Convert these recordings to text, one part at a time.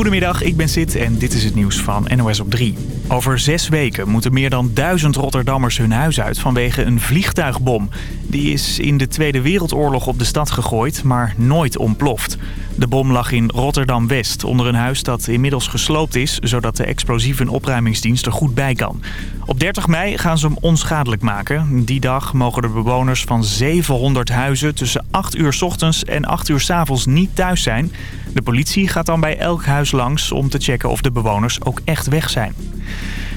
Goedemiddag, ik ben Sid en dit is het nieuws van NOS op 3. Over zes weken moeten meer dan duizend Rotterdammers hun huis uit vanwege een vliegtuigbom. Die is in de Tweede Wereldoorlog op de stad gegooid, maar nooit ontploft. De bom lag in Rotterdam-West onder een huis dat inmiddels gesloopt is... zodat de explosieve opruimingsdienst er goed bij kan. Op 30 mei gaan ze hem onschadelijk maken. Die dag mogen de bewoners van 700 huizen tussen 8 uur s ochtends en 8 uur s avonds niet thuis zijn. De politie gaat dan bij elk huis langs om te checken of de bewoners ook echt weg zijn.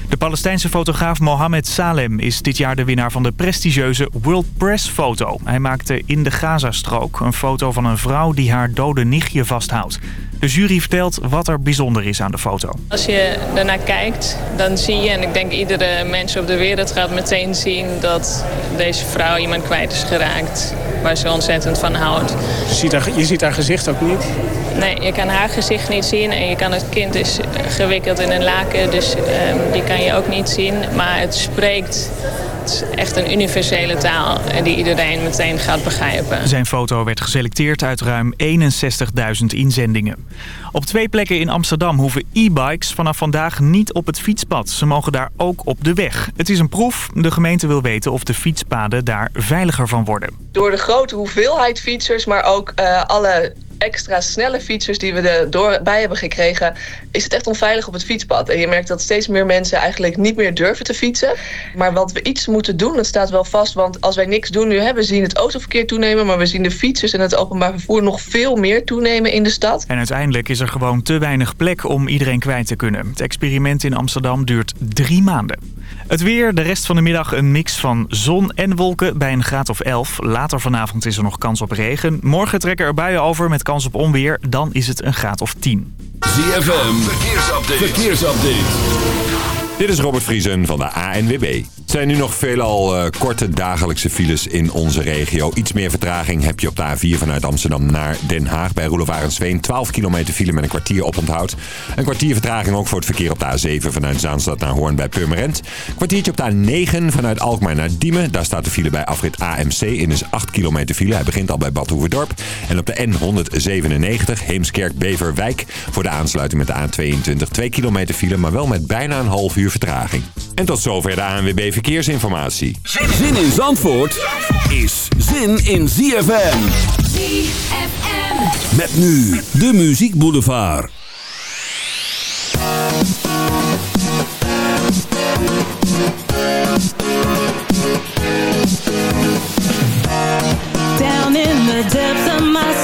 De Palestijnse fotograaf Mohamed Salem is dit jaar de winnaar van de prestigieuze World Press foto. Hij maakte in de Gazastrook een foto van een vrouw die haar dode nichtje vasthoudt. De jury vertelt wat er bijzonder is aan de foto. Als je ernaar kijkt, dan zie je, en ik denk iedere mens op de wereld gaat meteen zien... dat deze vrouw iemand kwijt is geraakt waar ze ontzettend van houdt. Je ziet haar, je ziet haar gezicht ook niet? Nee, je kan haar gezicht niet zien en je kan het kind is gewikkeld in een laken, dus um, die kan je ook niet zien. Maar het spreekt het is echt een universele taal die iedereen meteen gaat begrijpen. Zijn foto werd geselecteerd uit ruim 61.000 inzendingen. Op twee plekken in Amsterdam hoeven e-bikes vanaf vandaag niet op het fietspad. Ze mogen daar ook op de weg. Het is een proef. De gemeente wil weten of de fietspaden daar veiliger van worden. Door de grote hoeveelheid fietsers, maar ook uh, alle extra snelle fietsers die we er doorbij hebben gekregen... is het echt onveilig op het fietspad. En je merkt dat steeds meer mensen eigenlijk niet meer durven te fietsen. Maar wat we iets moeten doen, dat staat wel vast. Want als wij niks doen nu, hebben we zien het autoverkeer toenemen... maar we zien de fietsers en het openbaar vervoer nog veel meer toenemen in de stad. En uiteindelijk is er gewoon te weinig plek om iedereen kwijt te kunnen. Het experiment in Amsterdam duurt drie maanden. Het weer, de rest van de middag een mix van zon en wolken bij een graad of 11. Later vanavond is er nog kans op regen. Morgen trekken er buien over met kans op onweer. Dan is het een graad of 10. ZFM, verkeersupdate. verkeersupdate. Dit is Robert Vriesen van de ANWB. Het zijn nu nog veelal uh, korte dagelijkse files in onze regio. Iets meer vertraging heb je op de A4 vanuit Amsterdam naar Den Haag. Bij Roelof 12 kilometer file met een kwartier oponthoud. Een kwartier vertraging ook voor het verkeer op de A7 vanuit Zaanstad naar Hoorn bij Purmerend. Kwartiertje op de A9 vanuit Alkmaar naar Diemen. Daar staat de file bij afrit AMC in is 8 kilometer file. Hij begint al bij Bad Hoeverdorp. En op de N197 Heemskerk-Beverwijk voor de aansluiting met de A22 2 kilometer file. Maar wel met bijna een half uur vertraging. En tot zover de ANWB Verkeersinformatie. Zin in Zandvoort is zin in ZFM. ZFM. Met nu de Muziek Boulevard. Down in the depths of my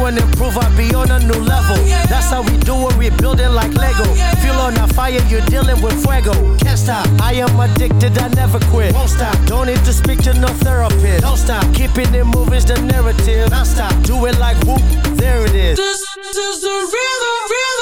And improve, I be on a new level. That's how we do it, we build it like Lego. Feel on a fire, you're dealing with fuego. Can't stop, I am addicted, I never quit. Won't stop, don't need to speak to no therapist. Don't stop, keeping it moving's the narrative. Non stop, do it like whoop, there it is. This is the real, rhythm, rhythm,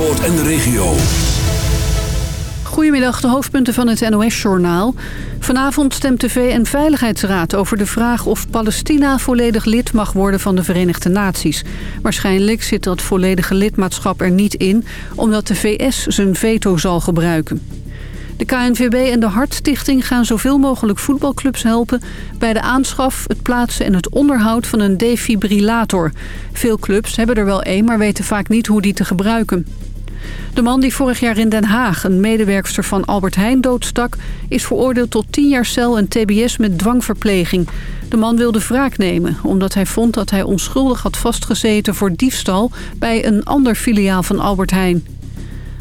En de regio. Goedemiddag, de hoofdpunten van het NOS-journaal. Vanavond stemt de VN-veiligheidsraad over de vraag of Palestina volledig lid mag worden van de Verenigde Naties. Waarschijnlijk zit dat volledige lidmaatschap er niet in, omdat de VS zijn veto zal gebruiken. De KNVB en de Hartstichting gaan zoveel mogelijk voetbalclubs helpen... bij de aanschaf, het plaatsen en het onderhoud van een defibrillator. Veel clubs hebben er wel één, maar weten vaak niet hoe die te gebruiken. De man die vorig jaar in Den Haag een medewerkster van Albert Heijn doodstak... is veroordeeld tot 10 jaar cel en tbs met dwangverpleging. De man wilde wraak nemen omdat hij vond dat hij onschuldig had vastgezeten voor diefstal... bij een ander filiaal van Albert Heijn.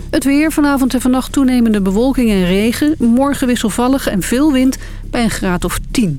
Het weer vanavond en vannacht toenemende bewolking en regen. Morgen wisselvallig en veel wind bij een graad of 10.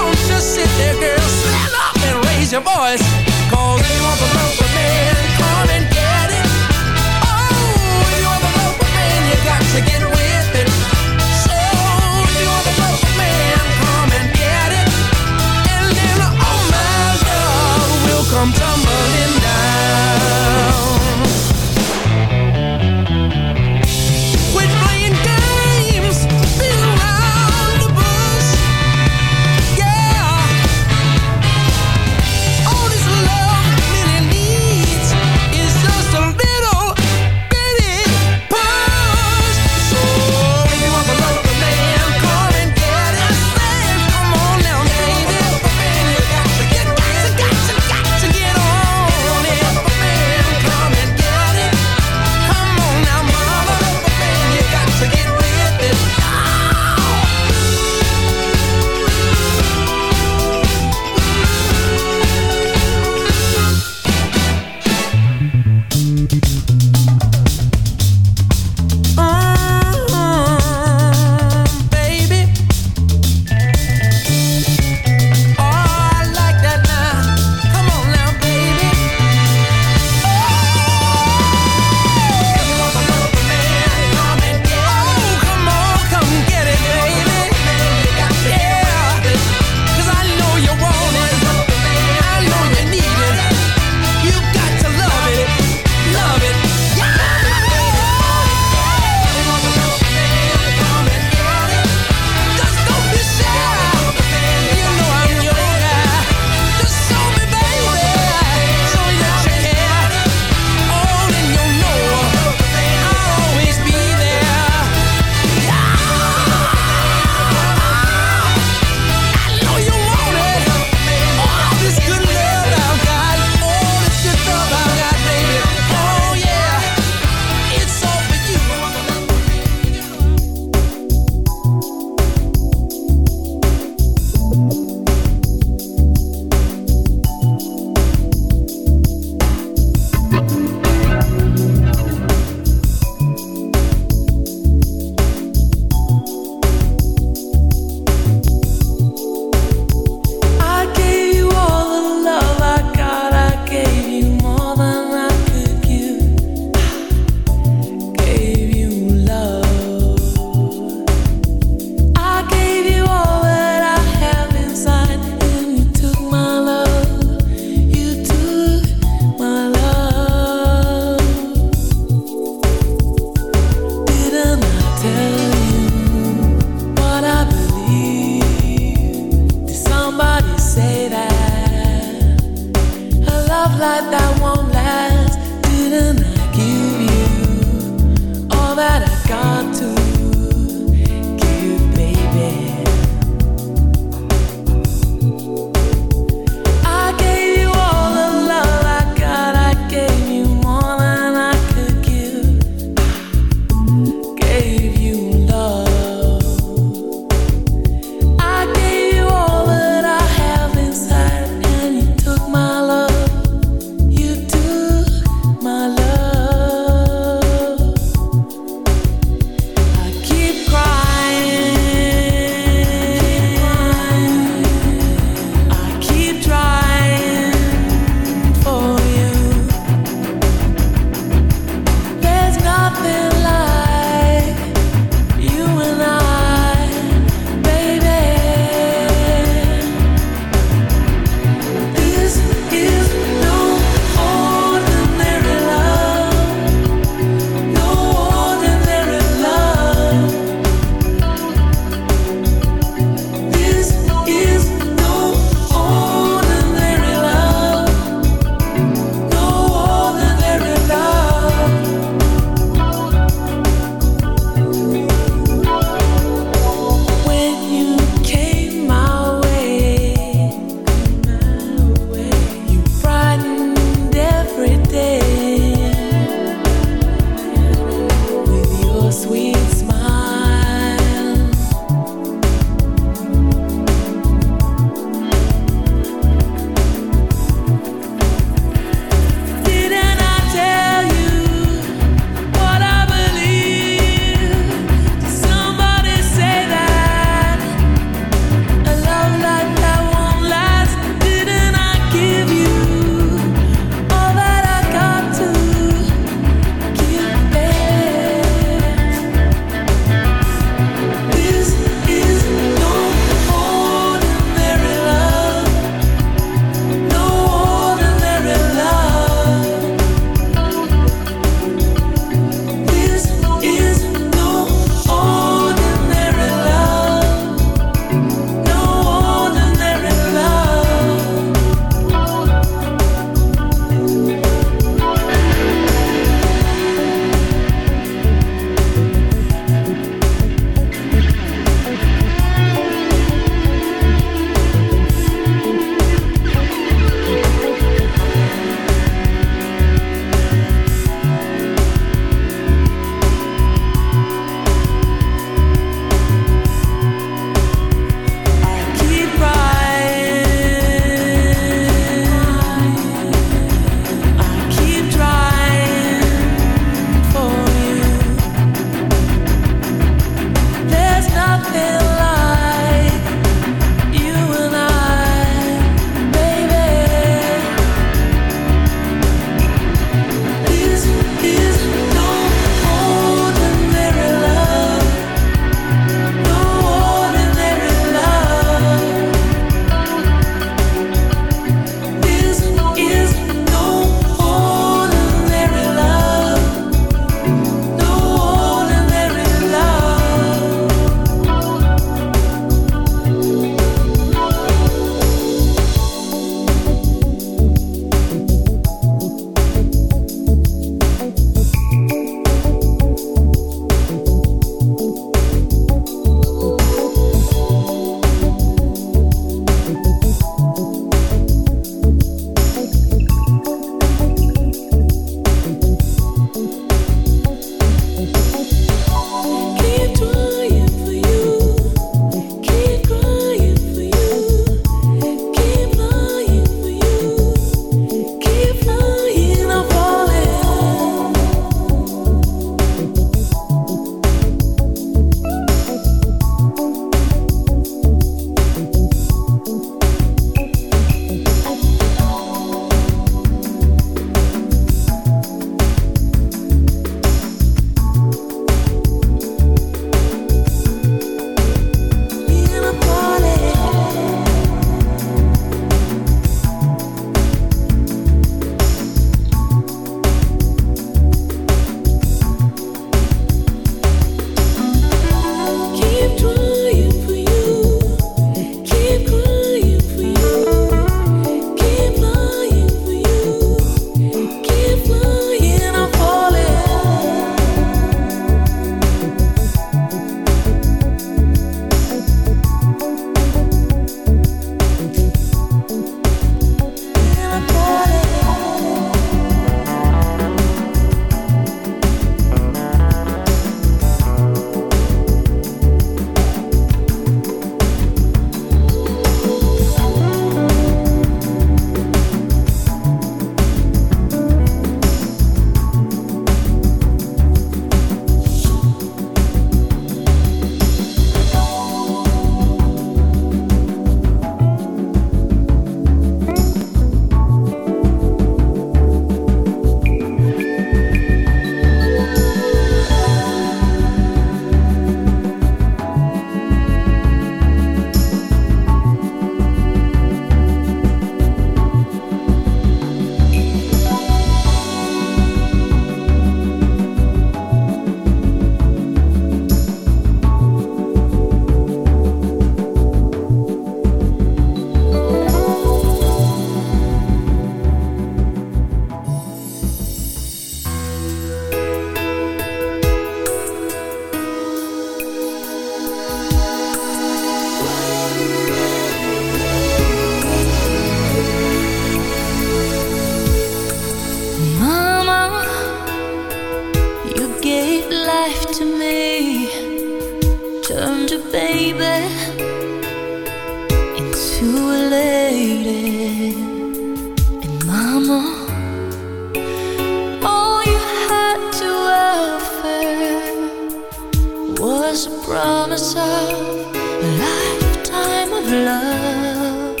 myself a lifetime of love.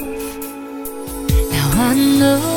Now I know.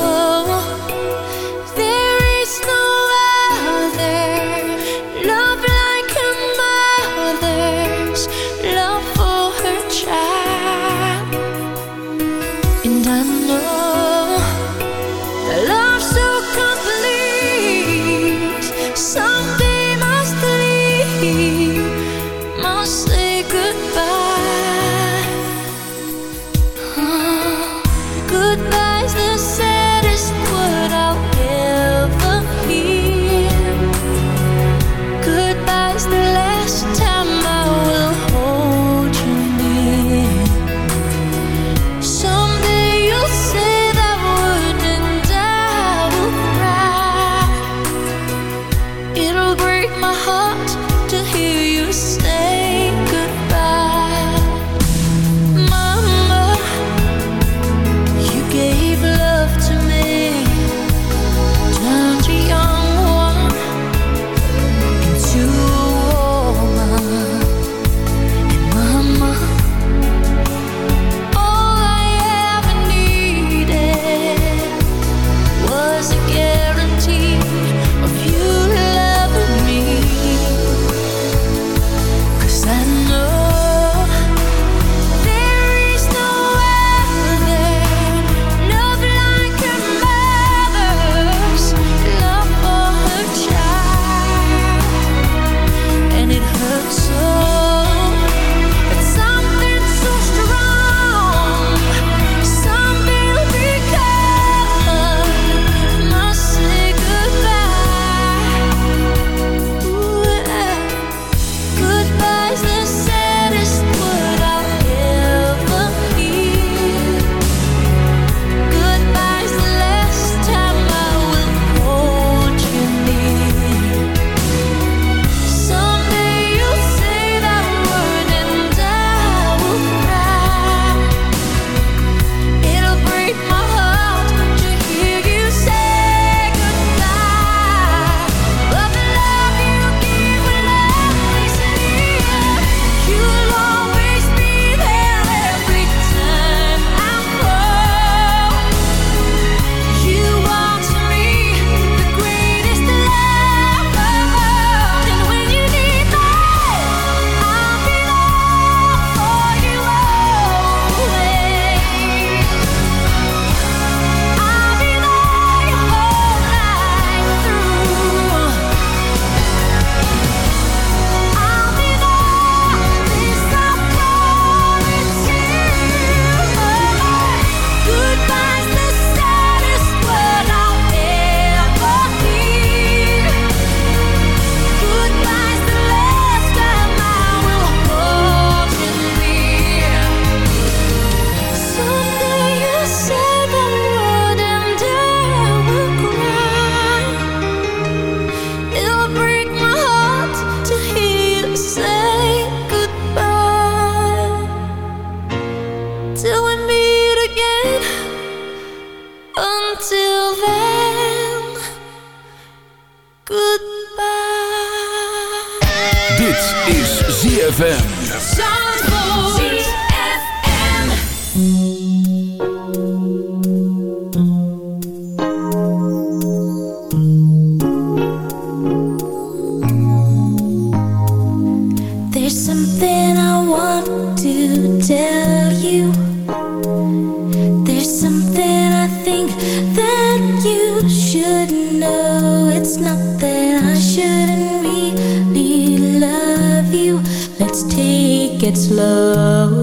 Zandvoort. ZFM. it's love.